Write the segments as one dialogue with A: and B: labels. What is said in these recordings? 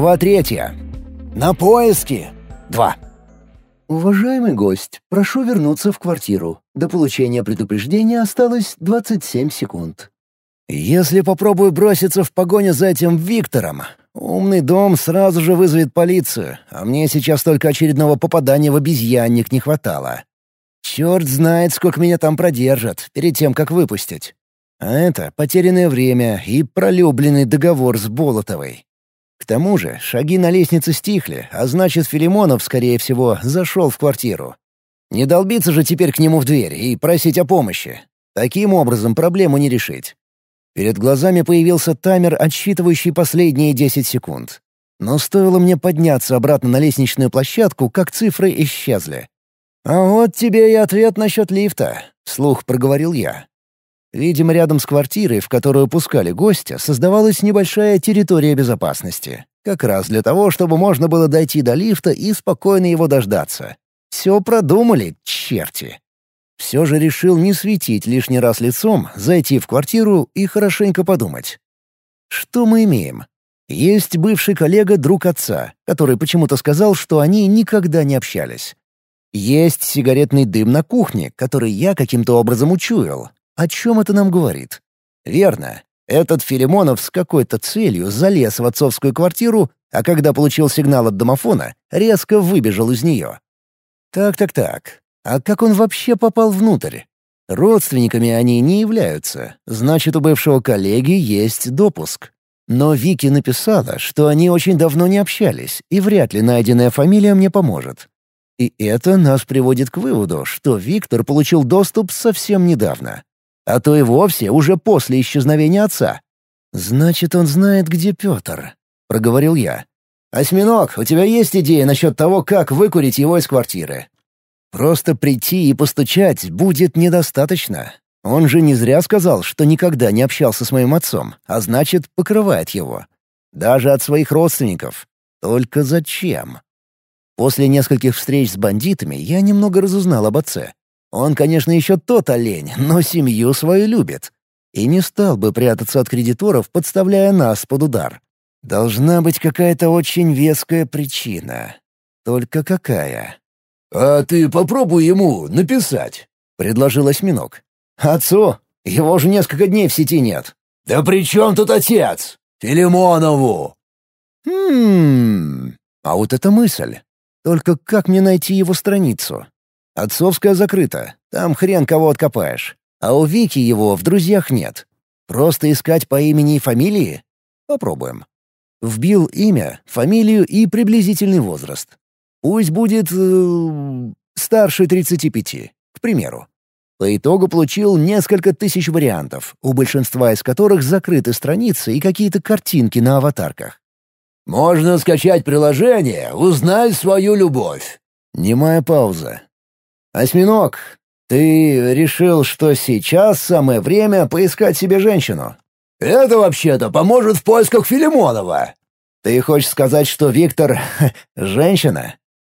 A: Глава третья. На поиски. Два.
B: Уважаемый гость, прошу вернуться в квартиру. До получения предупреждения осталось 27 секунд.
A: Если попробую броситься в погоню за этим Виктором, умный дом сразу же вызовет полицию, а мне сейчас только очередного попадания в обезьянник не хватало. Черт знает, сколько меня там продержат, перед тем, как выпустить. А это потерянное время и пролюбленный договор с Болотовой. Тому же шаги на лестнице стихли, а значит, Филимонов, скорее всего, зашел в квартиру. Не долбиться же теперь к нему в дверь и просить о помощи. Таким образом проблему не решить. Перед глазами появился таймер, отсчитывающий последние 10 секунд. Но стоило мне подняться обратно на лестничную площадку, как цифры исчезли. «А вот тебе и ответ насчет лифта», — вслух проговорил я. Видимо, рядом с квартирой, в которую пускали гостя, создавалась небольшая территория безопасности. Как раз для того, чтобы можно было дойти до лифта и спокойно его дождаться. Все продумали, черти. Все же решил не светить лишний раз лицом, зайти в квартиру и хорошенько подумать. Что мы имеем? Есть бывший коллега, друг отца, который почему-то сказал, что они никогда не общались. Есть сигаретный дым на кухне, который я каким-то образом учуял. О чем это нам говорит? Верно. Этот Филимонов с какой-то целью залез в отцовскую квартиру, а когда получил сигнал от домофона, резко выбежал из нее. Так-так-так. А как он вообще попал внутрь? Родственниками они не являются, значит, у бывшего коллеги есть допуск. Но Вики написала, что они очень давно не общались, и вряд ли найденная фамилия мне поможет. И это нас приводит к выводу, что Виктор получил доступ совсем недавно. А то и вовсе уже после исчезновения отца. «Значит, он знает, где Петр», — проговорил я. «Осьминог, у тебя есть идея насчет того, как выкурить его из квартиры?» Просто прийти и постучать будет недостаточно. Он же не зря сказал, что никогда не общался с моим отцом, а значит, покрывает его. Даже от своих родственников. Только зачем? После нескольких встреч с бандитами я немного разузнал об отце. Он, конечно, еще тот олень, но семью свою любит. И не стал бы прятаться от кредиторов, подставляя нас под удар. Должна быть какая-то очень веская причина. Только какая?
C: «А ты попробуй ему написать», — предложил осьминог.
A: «Отцу? Его же несколько дней в сети нет».
C: «Да при чем тут отец? Филимонову!»
A: «Хм... А вот эта мысль. Только как мне найти его страницу? Отцовская закрыта, там хрен кого откопаешь. А у Вики его в друзьях нет. Просто искать по имени и фамилии? Попробуем. Вбил имя, фамилию и приблизительный возраст. Пусть будет... Э, старше 35, к примеру. По итогу получил несколько тысяч вариантов, у большинства из которых закрыты страницы и какие-то картинки на аватарках.
C: «Можно скачать приложение, узнать свою любовь».
A: Немая пауза. «Осьминог, ты решил, что сейчас самое время поискать себе женщину?»
C: «Это вообще-то поможет в поисках Филимонова».
A: «Ты хочешь сказать, что Виктор — женщина?»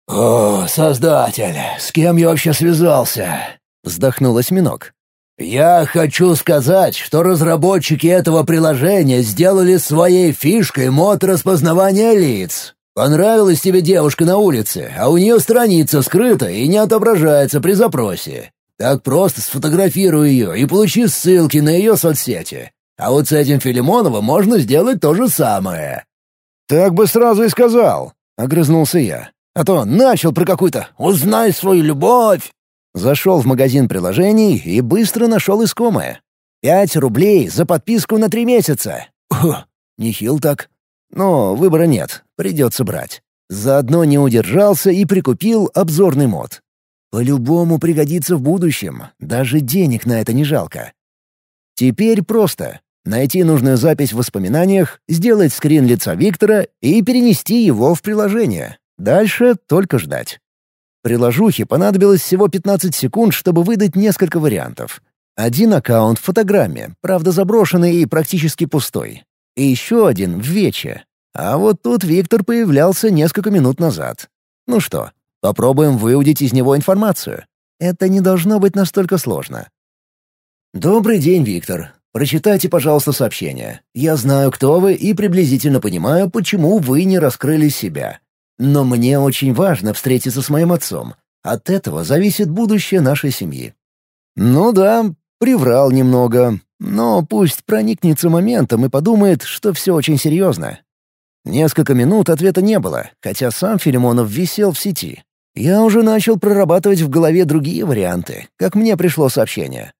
C: «О, Создатель, с кем я вообще связался?» — вздохнул осьминог. «Я хочу сказать, что разработчики этого приложения сделали своей фишкой мод распознавания лиц. Понравилась тебе девушка на улице, а у нее страница скрыта и не отображается при запросе. Так просто сфотографируй ее и получи ссылки на ее соцсети. А вот с этим Филимоновым можно сделать то же самое».
A: «Так бы сразу и сказал», — огрызнулся я. А то начал про какую-то «узнай свою любовь». Зашел в магазин приложений и быстро нашел искомое. Пять рублей за подписку на три месяца. Ух, нехил так. Но выбора нет, придется брать. Заодно не удержался и прикупил обзорный мод. По-любому пригодится в будущем, даже денег на это не жалко. Теперь просто. Найти нужную запись в воспоминаниях, сделать скрин лица Виктора и перенести его в приложение. Дальше только ждать. Приложухе понадобилось всего 15 секунд, чтобы выдать несколько вариантов. Один аккаунт в фотограмме, правда заброшенный и практически пустой. И еще один в вече. А вот тут Виктор появлялся несколько минут назад. Ну что, попробуем выудить из него информацию. Это не должно быть настолько сложно. «Добрый день, Виктор. Прочитайте, пожалуйста, сообщение. Я знаю, кто вы, и приблизительно понимаю, почему вы не раскрыли себя. Но мне очень важно встретиться с моим отцом. От этого зависит будущее нашей семьи». Ну да, приврал немного, но пусть проникнется моментом и подумает, что все очень серьезно. Несколько минут ответа не было, хотя сам Филимонов висел в сети. Я уже начал прорабатывать в голове другие варианты, как мне пришло сообщение.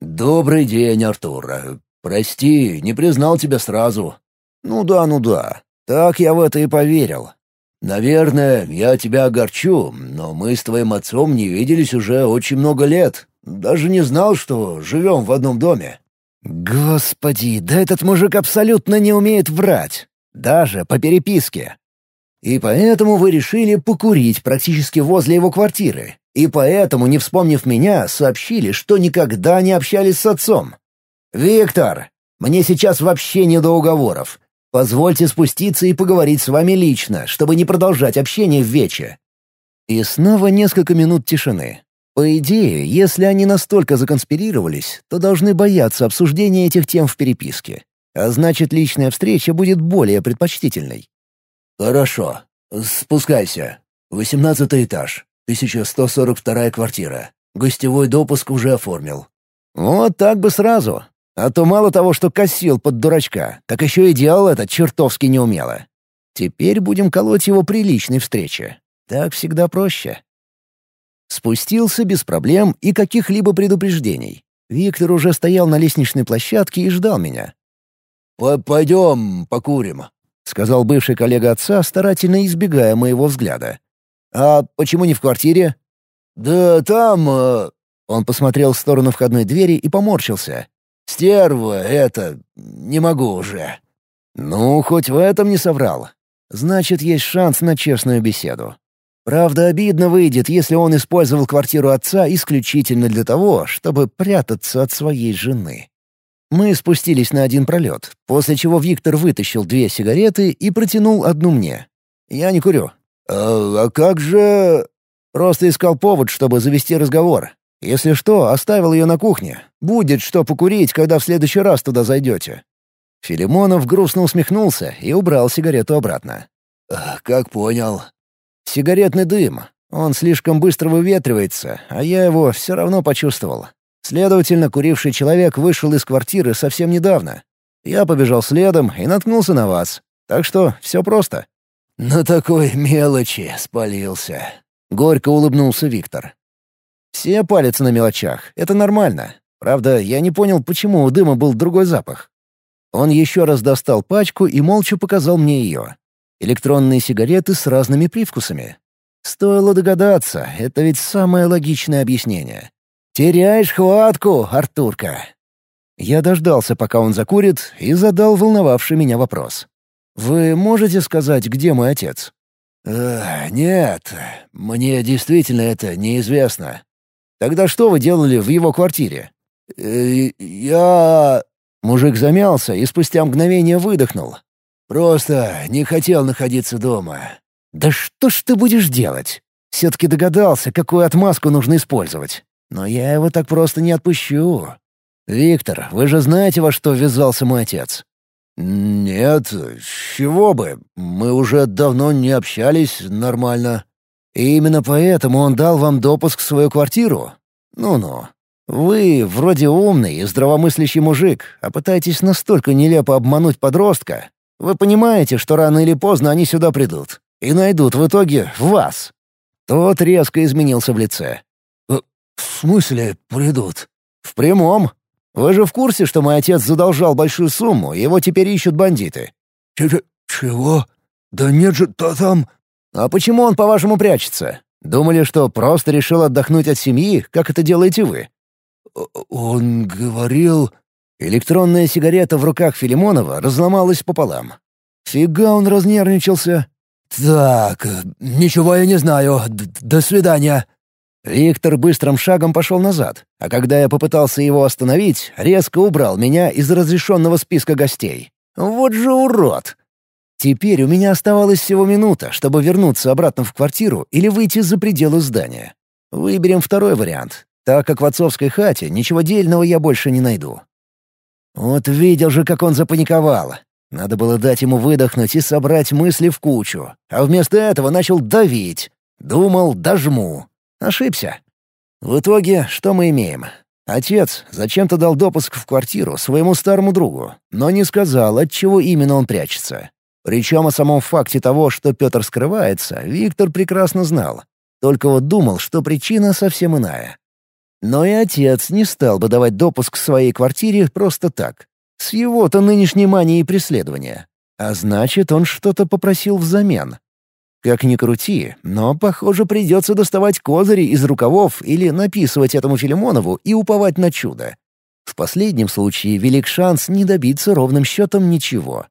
A: «Добрый день, Артур. Прости, не признал тебя сразу». «Ну да, ну да. Так я в это и поверил. Наверное, я тебя огорчу, но мы с твоим отцом не виделись уже очень много лет. Даже не знал, что живем в одном доме». «Господи, да этот мужик абсолютно не умеет врать. Даже по переписке. И поэтому вы решили покурить практически возле его квартиры. И поэтому, не вспомнив меня, сообщили, что никогда не общались с отцом. «Виктор, мне сейчас вообще не до уговоров. Позвольте спуститься и поговорить с вами лично, чтобы не продолжать общение в вече». И снова несколько минут тишины. По идее, если они настолько законспирировались, то должны бояться обсуждения этих тем в переписке. А значит, личная встреча будет более предпочтительной. «Хорошо. Спускайся. Восемнадцатый этаж. 1142 квартира. Гостевой допуск уже оформил». «Вот так бы сразу. А то мало того, что косил под дурачка, так еще и делал это чертовски неумело. Теперь будем колоть его при личной встрече. Так всегда проще». Спустился без проблем и каких-либо предупреждений. Виктор уже стоял на лестничной площадке и ждал меня. «Пойдем покурим», — сказал бывший коллега отца, старательно избегая моего взгляда. «А почему не в квартире?» «Да там...» э...» Он посмотрел в сторону входной двери и поморщился. «Стерва, это... не могу уже». «Ну, хоть в этом не соврал. Значит, есть шанс на честную беседу. Правда, обидно выйдет, если он использовал квартиру отца исключительно для того, чтобы прятаться от своей жены». Мы спустились на один пролет, после чего Виктор вытащил две сигареты и протянул одну мне. Я не курю. «А, а как же...» Просто искал повод, чтобы завести разговор. Если что, оставил ее на кухне. Будет что покурить, когда в следующий раз туда зайдете». Филимонов грустно усмехнулся и убрал сигарету обратно. «Как понял». «Сигаретный дым. Он слишком быстро выветривается, а я его все равно почувствовал. Следовательно, куривший человек вышел из квартиры совсем недавно. Я побежал следом и наткнулся на вас. Так что все просто». «На такой мелочи спалился», — горько улыбнулся Виктор. «Все палятся на мелочах, это нормально. Правда, я не понял, почему у дыма был другой запах. Он еще раз достал пачку и молча показал мне ее. Электронные сигареты с разными привкусами. Стоило догадаться, это ведь самое логичное объяснение. «Теряешь хватку, Артурка!» Я дождался, пока он закурит, и задал волновавший меня вопрос. «Вы можете сказать, где мой отец?» э, «Нет, мне действительно это неизвестно». «Тогда что вы делали в его квартире?» э, «Я...» Мужик замялся и спустя мгновение выдохнул. «Просто не хотел находиться дома». «Да что ж ты будешь делать? Все-таки догадался, какую отмазку нужно использовать. Но я его так просто не отпущу. Виктор, вы же знаете, во что ввязался мой отец?» «Нет, чего бы. Мы уже давно не общались нормально. И именно поэтому он дал вам допуск в свою квартиру? Ну-ну. Вы вроде умный и здравомыслящий мужик, а пытаетесь настолько нелепо обмануть подростка. Вы понимаете, что рано или поздно они сюда придут. И найдут в итоге вас». Тот резко изменился в лице. «В смысле придут?» «В прямом. Вы же в курсе, что мой отец задолжал большую сумму, и его теперь ищут бандиты?»
B: Ч «Чего? Да нет же, то там...»
A: «А почему он, по-вашему, прячется? Думали, что просто решил отдохнуть от семьи, как это делаете вы?»
B: «Он говорил...»
A: Электронная сигарета в руках Филимонова разломалась пополам. «Фига он разнервничался!»
B: «Так, ничего я не знаю. Д До свидания».
A: Виктор быстрым шагом пошел назад, а когда я попытался его остановить, резко убрал меня из разрешенного списка гостей. Вот же урод! Теперь у меня оставалась всего минута, чтобы вернуться обратно в квартиру или выйти за пределы здания. Выберем второй вариант, так как в отцовской хате ничего дельного я больше не найду. Вот видел же, как он запаниковал. Надо было дать ему выдохнуть и собрать мысли в кучу, а вместо этого начал давить. Думал, дожму. Ошибся. В итоге, что мы имеем? Отец зачем-то дал допуск в квартиру своему старому другу, но не сказал, от чего именно он прячется. Причем о самом факте того, что Петр скрывается, Виктор прекрасно знал. Только вот думал, что причина совсем иная. Но и отец не стал бы давать допуск к своей квартире просто так. С его-то нынешней манией преследования. А значит, он что-то попросил взамен. Как ни крути, но, похоже, придется доставать козыри из рукавов или написывать этому Филимонову и уповать на чудо. В последнем случае велик шанс не добиться ровным счетом ничего.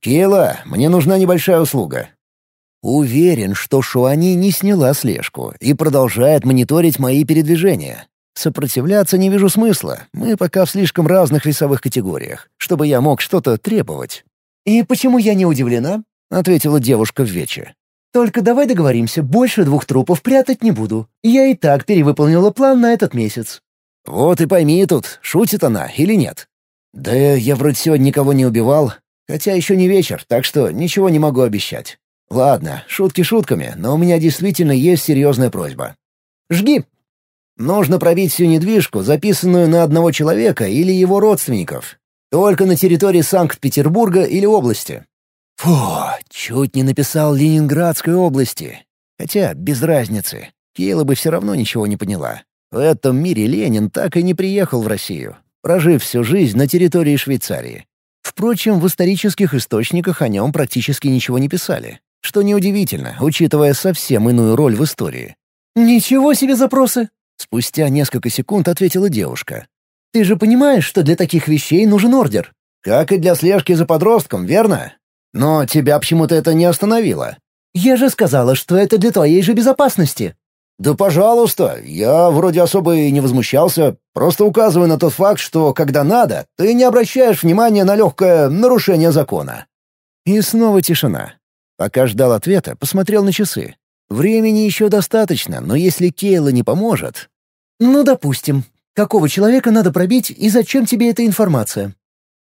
A: «Кейла, мне нужна небольшая услуга». Уверен, что Шуани не сняла слежку и продолжает мониторить мои передвижения. Сопротивляться не вижу смысла, мы пока в слишком разных весовых категориях, чтобы я мог что-то требовать.
B: «И почему я не удивлена?»
A: — ответила девушка в вече.
B: «Только давай договоримся, больше двух трупов прятать не буду. Я и так перевыполнила план на этот месяц».
A: «Вот и пойми тут, шутит она или нет». «Да я вроде сегодня никого не убивал, хотя еще не вечер, так что ничего не могу обещать. Ладно, шутки шутками, но у меня действительно есть серьезная просьба. Жги!» Нужно пробить всю недвижку, записанную на одного человека или его родственников. Только на территории Санкт-Петербурга или области. Фу, чуть не написал Ленинградской области. Хотя без разницы. Кейла бы все равно ничего не поняла. В этом мире Ленин так и не приехал в Россию, прожив всю жизнь на территории Швейцарии. Впрочем, в исторических источниках о нем практически ничего не писали, что неудивительно, учитывая совсем иную роль в истории.
B: «Ничего себе запросы!»
A: Спустя несколько секунд ответила девушка.
B: «Ты же понимаешь, что для таких вещей нужен ордер?»
A: «Как и для слежки за подростком, верно? Но тебя почему-то это не остановило».
B: «Я же сказала, что это для твоей же безопасности».
A: «Да пожалуйста, я вроде особо и не возмущался, просто указываю на тот факт, что, когда надо, ты не обращаешь внимания на легкое нарушение закона». И снова тишина. Пока ждал ответа, посмотрел на часы. Времени еще достаточно, но если Кейла не поможет...
B: Ну, допустим. Какого человека надо пробить и зачем тебе эта информация?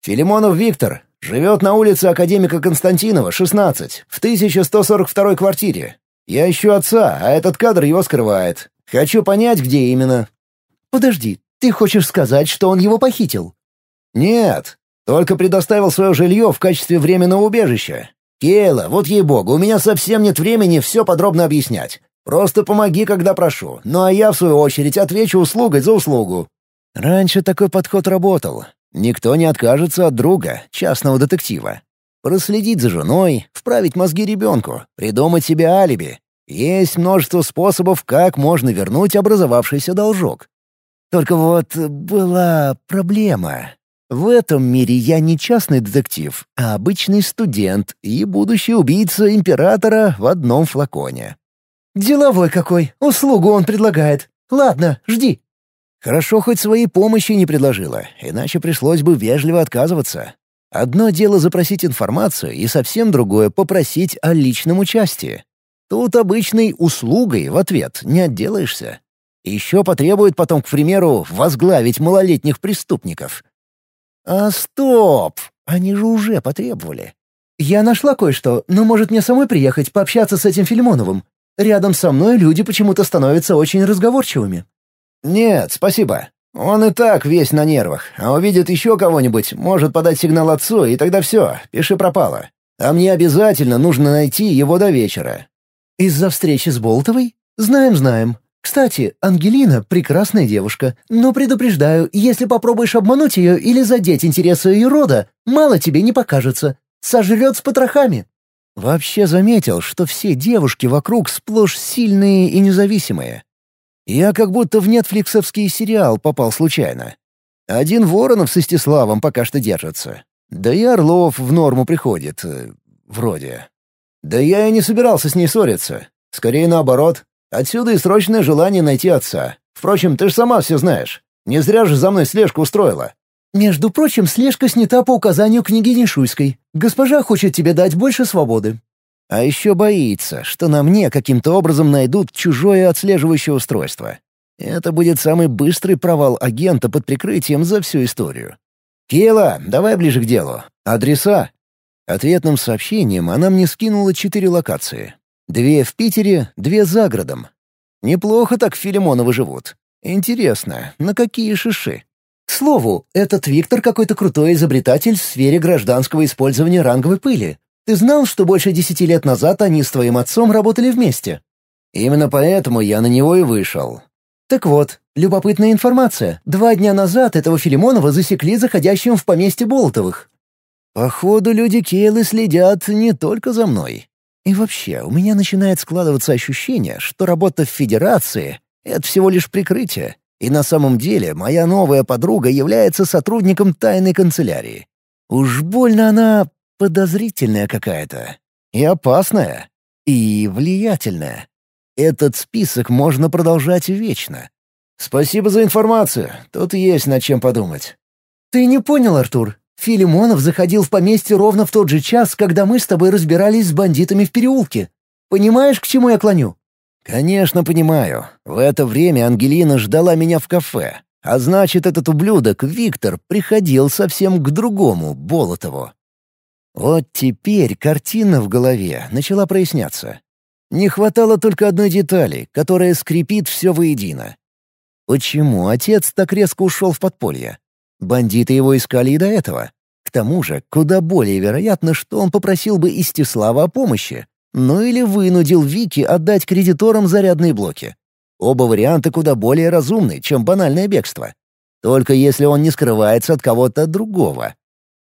A: Филимонов Виктор. Живет на улице Академика Константинова, 16, в 1142 квартире. Я ищу отца, а этот кадр его скрывает. Хочу понять, где именно.
B: Подожди, ты хочешь сказать, что он его похитил?
A: Нет, только предоставил свое жилье в качестве временного убежища. «Кейла, вот ей-богу, у меня совсем нет времени все подробно объяснять. Просто помоги, когда прошу, ну а я, в свою очередь, отвечу услугой за услугу». Раньше такой подход работал. Никто не откажется от друга, частного детектива. Проследить за женой, вправить мозги ребенку, придумать себе алиби. Есть множество способов, как можно вернуть образовавшийся должок. Только вот была проблема. В этом мире я не частный детектив, а обычный студент и будущий убийца императора в одном флаконе.
B: «Деловой какой! Услугу он предлагает! Ладно, жди!»
A: Хорошо, хоть своей помощи не предложила, иначе пришлось бы вежливо отказываться. Одно дело запросить информацию, и совсем другое — попросить о личном участии. Тут обычной услугой в ответ не отделаешься. Еще потребует потом, к примеру, возглавить малолетних преступников. «А стоп! Они же уже потребовали».
B: «Я нашла кое-что, но может мне самой приехать пообщаться с этим Фильмоновым? Рядом со мной люди почему-то становятся очень разговорчивыми».
A: «Нет, спасибо. Он и так весь на нервах, а увидит еще кого-нибудь, может подать сигнал отцу, и тогда все, пиши пропало. А мне обязательно нужно найти его до вечера».
B: «Из-за встречи с Болтовой? Знаем, знаем. Кстати, Ангелина — прекрасная девушка, но предупреждаю, если попробуешь обмануть ее или задеть интересы ее рода, мало тебе не покажется. Сожрет с потрохами».
A: Вообще заметил, что все девушки вокруг сплошь сильные и независимые. Я как будто в нетфликсовский сериал попал случайно. Один Воронов с Истиславом пока что держится. Да и Орлов в норму приходит. Э, вроде. Да я и не собирался с ней ссориться. Скорее наоборот. Отсюда и срочное желание найти отца. Впрочем, ты же сама все знаешь. Не зря же за мной слежку устроила».
B: «Между прочим, слежка снята по указанию княгини Шуйской. Госпожа хочет тебе дать больше свободы».
A: А еще боится, что на мне каким-то образом найдут чужое отслеживающее устройство. Это будет самый быстрый провал агента под прикрытием за всю историю. «Кила, давай ближе к делу. Адреса?» Ответным сообщением она мне скинула четыре локации. Две в Питере, две за городом. Неплохо так Филимоновы живут. Интересно, на какие шиши?
B: К слову, этот Виктор какой-то крутой изобретатель в сфере гражданского использования ранговой пыли. Ты знал, что больше десяти лет назад они с твоим отцом работали вместе?
A: Именно поэтому я на него и вышел.
B: Так вот, любопытная информация. Два дня назад этого Филимонова засекли заходящим в поместье Болотовых.
A: Походу, люди Кейлы следят не только за мной. И вообще, у меня начинает складываться ощущение, что работа в Федерации — это всего лишь прикрытие, и на самом деле моя новая подруга является сотрудником тайной канцелярии. Уж больно она подозрительная какая-то. И опасная. И влиятельная. Этот список можно продолжать вечно. Спасибо за информацию. Тут есть над чем подумать.
B: Ты не понял, Артур. Филимонов заходил в поместье ровно в тот же час, когда мы с тобой разбирались с бандитами в переулке. Понимаешь, к чему я клоню?
A: Конечно, понимаю. В это время Ангелина ждала меня в кафе. А значит, этот ублюдок, Виктор, приходил совсем к другому, Болотову. Вот теперь картина в голове начала проясняться. Не хватало только одной детали, которая скрепит все воедино. Почему отец так резко ушел в подполье? Бандиты его искали и до этого. К тому же, куда более вероятно, что он попросил бы Истислава о помощи. Ну или вынудил Вики отдать кредиторам зарядные блоки. Оба варианта куда более разумны, чем банальное бегство. Только если он не скрывается от кого-то другого.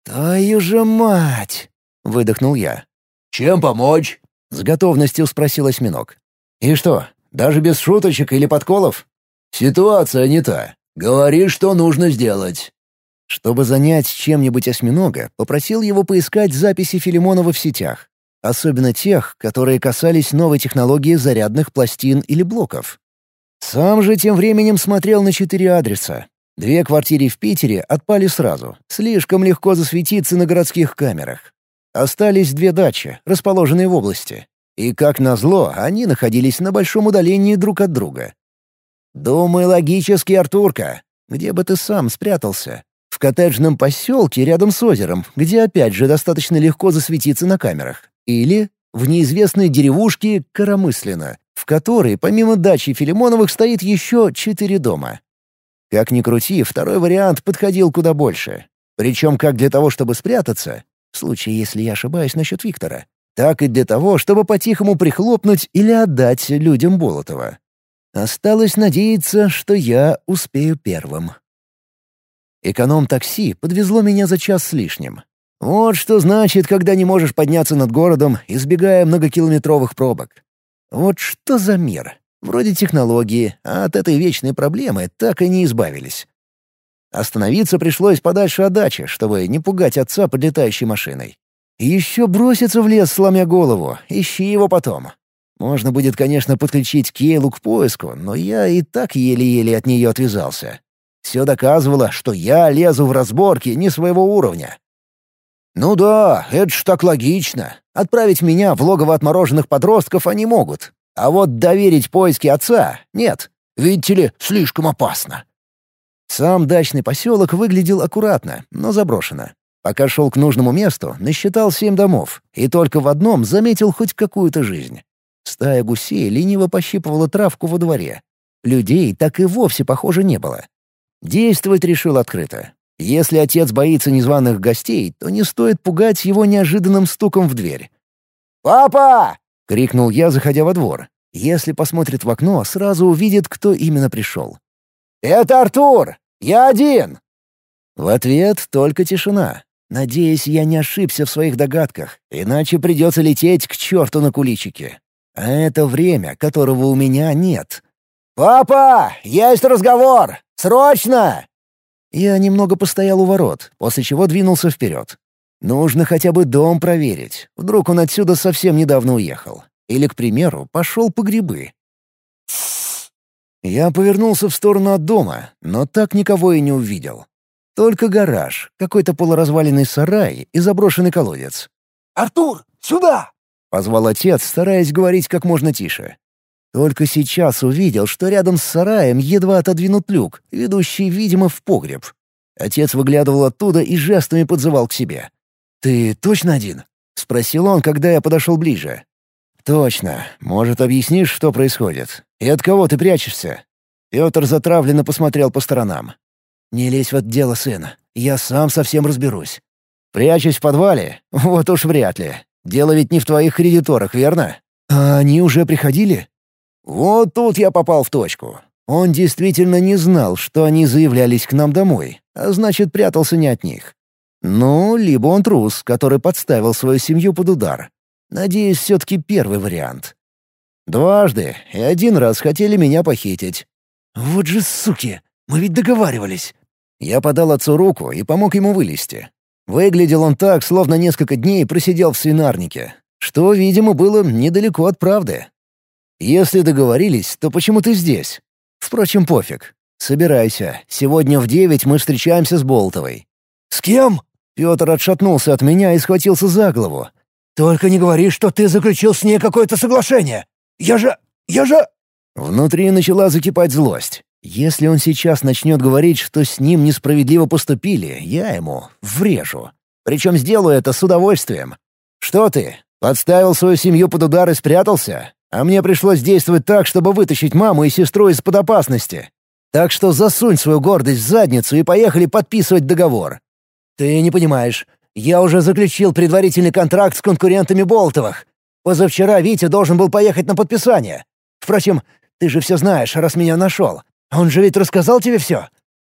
A: «Твою же мать!» — выдохнул я.
C: «Чем помочь?»
A: — с готовностью спросил осьминог. «И что, даже без шуточек или подколов?»
C: «Ситуация не та. Говори, что нужно сделать».
A: Чтобы занять чем-нибудь осьминога, попросил его поискать записи Филимонова в сетях. Особенно тех, которые касались новой технологии зарядных пластин или блоков. Сам же тем временем смотрел на четыре адреса, Две квартиры в Питере отпали сразу. Слишком легко засветиться на городских камерах. Остались две дачи, расположенные в области. И, как назло, они находились на большом удалении друг от друга. «Думай логически, Артурка. Где бы ты сам спрятался? В коттеджном поселке рядом с озером, где опять же достаточно легко засветиться на камерах. Или в неизвестной деревушке Коромыслино, в которой помимо дачи Филимоновых стоит еще четыре дома. Как ни крути, второй вариант подходил куда больше. Причем как для того, чтобы спрятаться, в случае, если я ошибаюсь насчет Виктора, так и для того, чтобы по-тихому прихлопнуть или отдать людям Болотова. Осталось надеяться, что я успею первым. Эконом-такси подвезло меня за час с лишним. Вот что значит, когда не можешь подняться над городом, избегая многокилометровых пробок. Вот что за мир. Вроде технологии, а от этой вечной проблемы так и не избавились. Остановиться пришлось подальше от дачи, чтобы не пугать отца подлетающей машиной. И еще броситься в лес, сломя голову, ищи его потом. Можно будет, конечно, подключить Кейлу к поиску, но я и так еле-еле от нее отвязался. Все доказывало, что я лезу в разборки не своего уровня. Ну да, это ж так логично. Отправить меня в логово отмороженных подростков они могут, а вот доверить поиски отца — нет. Видите ли, слишком опасно. Сам дачный поселок выглядел аккуратно, но заброшено. Пока шел к нужному месту, насчитал семь домов, и только в одном заметил хоть какую-то жизнь. Стая гусей лениво пощипывала травку во дворе. Людей так и вовсе, похоже, не было. Действовать решил открыто. Если отец боится незваных гостей, то не стоит пугать его неожиданным стуком в дверь. «Папа! — крикнул я, заходя во двор. Если посмотрит в окно, сразу увидит, кто именно пришел. «Это Артур! Я один!» В ответ только тишина. Надеюсь, я не ошибся в своих догадках, иначе придется лететь к черту на куличике. А это время, которого у меня нет. «Папа, есть разговор! Срочно!» Я немного постоял у ворот, после чего двинулся вперед. Нужно хотя бы дом проверить. Вдруг он отсюда совсем недавно уехал. Или, к примеру, пошел по грибы. Я повернулся в сторону от дома, но так никого и не увидел. Только гараж, какой-то полуразваленный сарай и заброшенный колодец.
C: «Артур, сюда!»
A: — позвал отец, стараясь говорить как можно тише. Только сейчас увидел, что рядом с сараем едва отодвинут люк, ведущий, видимо, в погреб. Отец выглядывал оттуда и жестами подзывал к себе. «Ты точно один?» — спросил он, когда я подошел ближе. «Точно. Может, объяснишь, что происходит? И от кого ты прячешься?» Петр затравленно посмотрел по сторонам. «Не лезь в это дело, сын. Я сам совсем разберусь. Прячусь в подвале? Вот уж вряд ли. Дело ведь не в твоих кредиторах, верно? А они уже приходили?» Вот тут я попал в точку. Он действительно не знал, что они заявлялись к нам домой, а значит, прятался не от них. Ну, либо он трус, который подставил свою семью под удар. Надеюсь, все-таки первый вариант. Дважды и один раз хотели меня похитить. Вот же суки! Мы ведь договаривались. Я подал отцу руку и помог ему вылезти. Выглядел он так, словно несколько дней просидел в свинарнике, что, видимо, было недалеко от правды. Если договорились, то почему ты здесь? Впрочем, пофиг. Собирайся. Сегодня в девять мы встречаемся с Болтовой.
C: С кем?
A: Петр отшатнулся от меня и схватился за голову.
C: Только не говори, что ты заключил с ней какое-то соглашение. Я же... я же...»
A: Внутри начала закипать злость. Если он сейчас начнет говорить, что с ним несправедливо поступили, я ему врежу. Причем сделаю это с удовольствием. Что ты, подставил свою семью под удар и спрятался? А мне пришлось действовать так, чтобы вытащить маму и сестру из-под опасности. Так что засунь свою гордость в задницу и поехали подписывать договор. Ты не понимаешь. Я уже заключил предварительный контракт с конкурентами Болтовых. Позавчера Витя должен был поехать на подписание. Впрочем, ты же все знаешь, раз меня нашел. Он же ведь рассказал тебе все.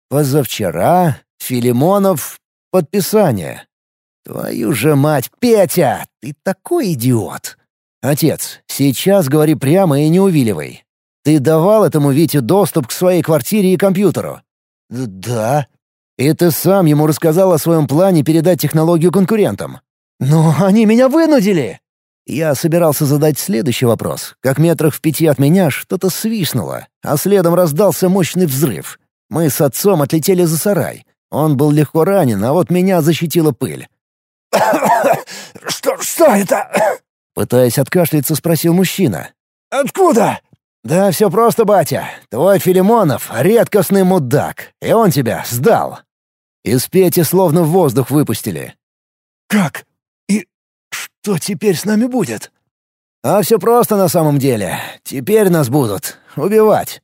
A: Позавчера Филимонов подписание. Твою же мать, Петя, ты такой идиот. Отец, сейчас говори прямо и не увиливай. Ты давал этому Вите доступ к своей квартире и компьютеру? Да. И ты сам ему рассказал о своем плане передать технологию конкурентам. Но они меня вынудили! Я собирался задать следующий вопрос. Как метрах в пяти от меня что-то свистнуло, а следом раздался мощный взрыв. Мы с отцом отлетели за сарай. Он был легко ранен, а вот меня защитила пыль.
C: «Что, что это?»
A: Пытаясь откашляться, спросил мужчина.
C: «Откуда?»
A: «Да все просто, батя. Твой Филимонов — редкостный мудак, и он тебя сдал». Из Пети словно в воздух выпустили.
C: «Как? И что теперь с нами будет?»
A: «А все просто на самом деле. Теперь нас будут убивать».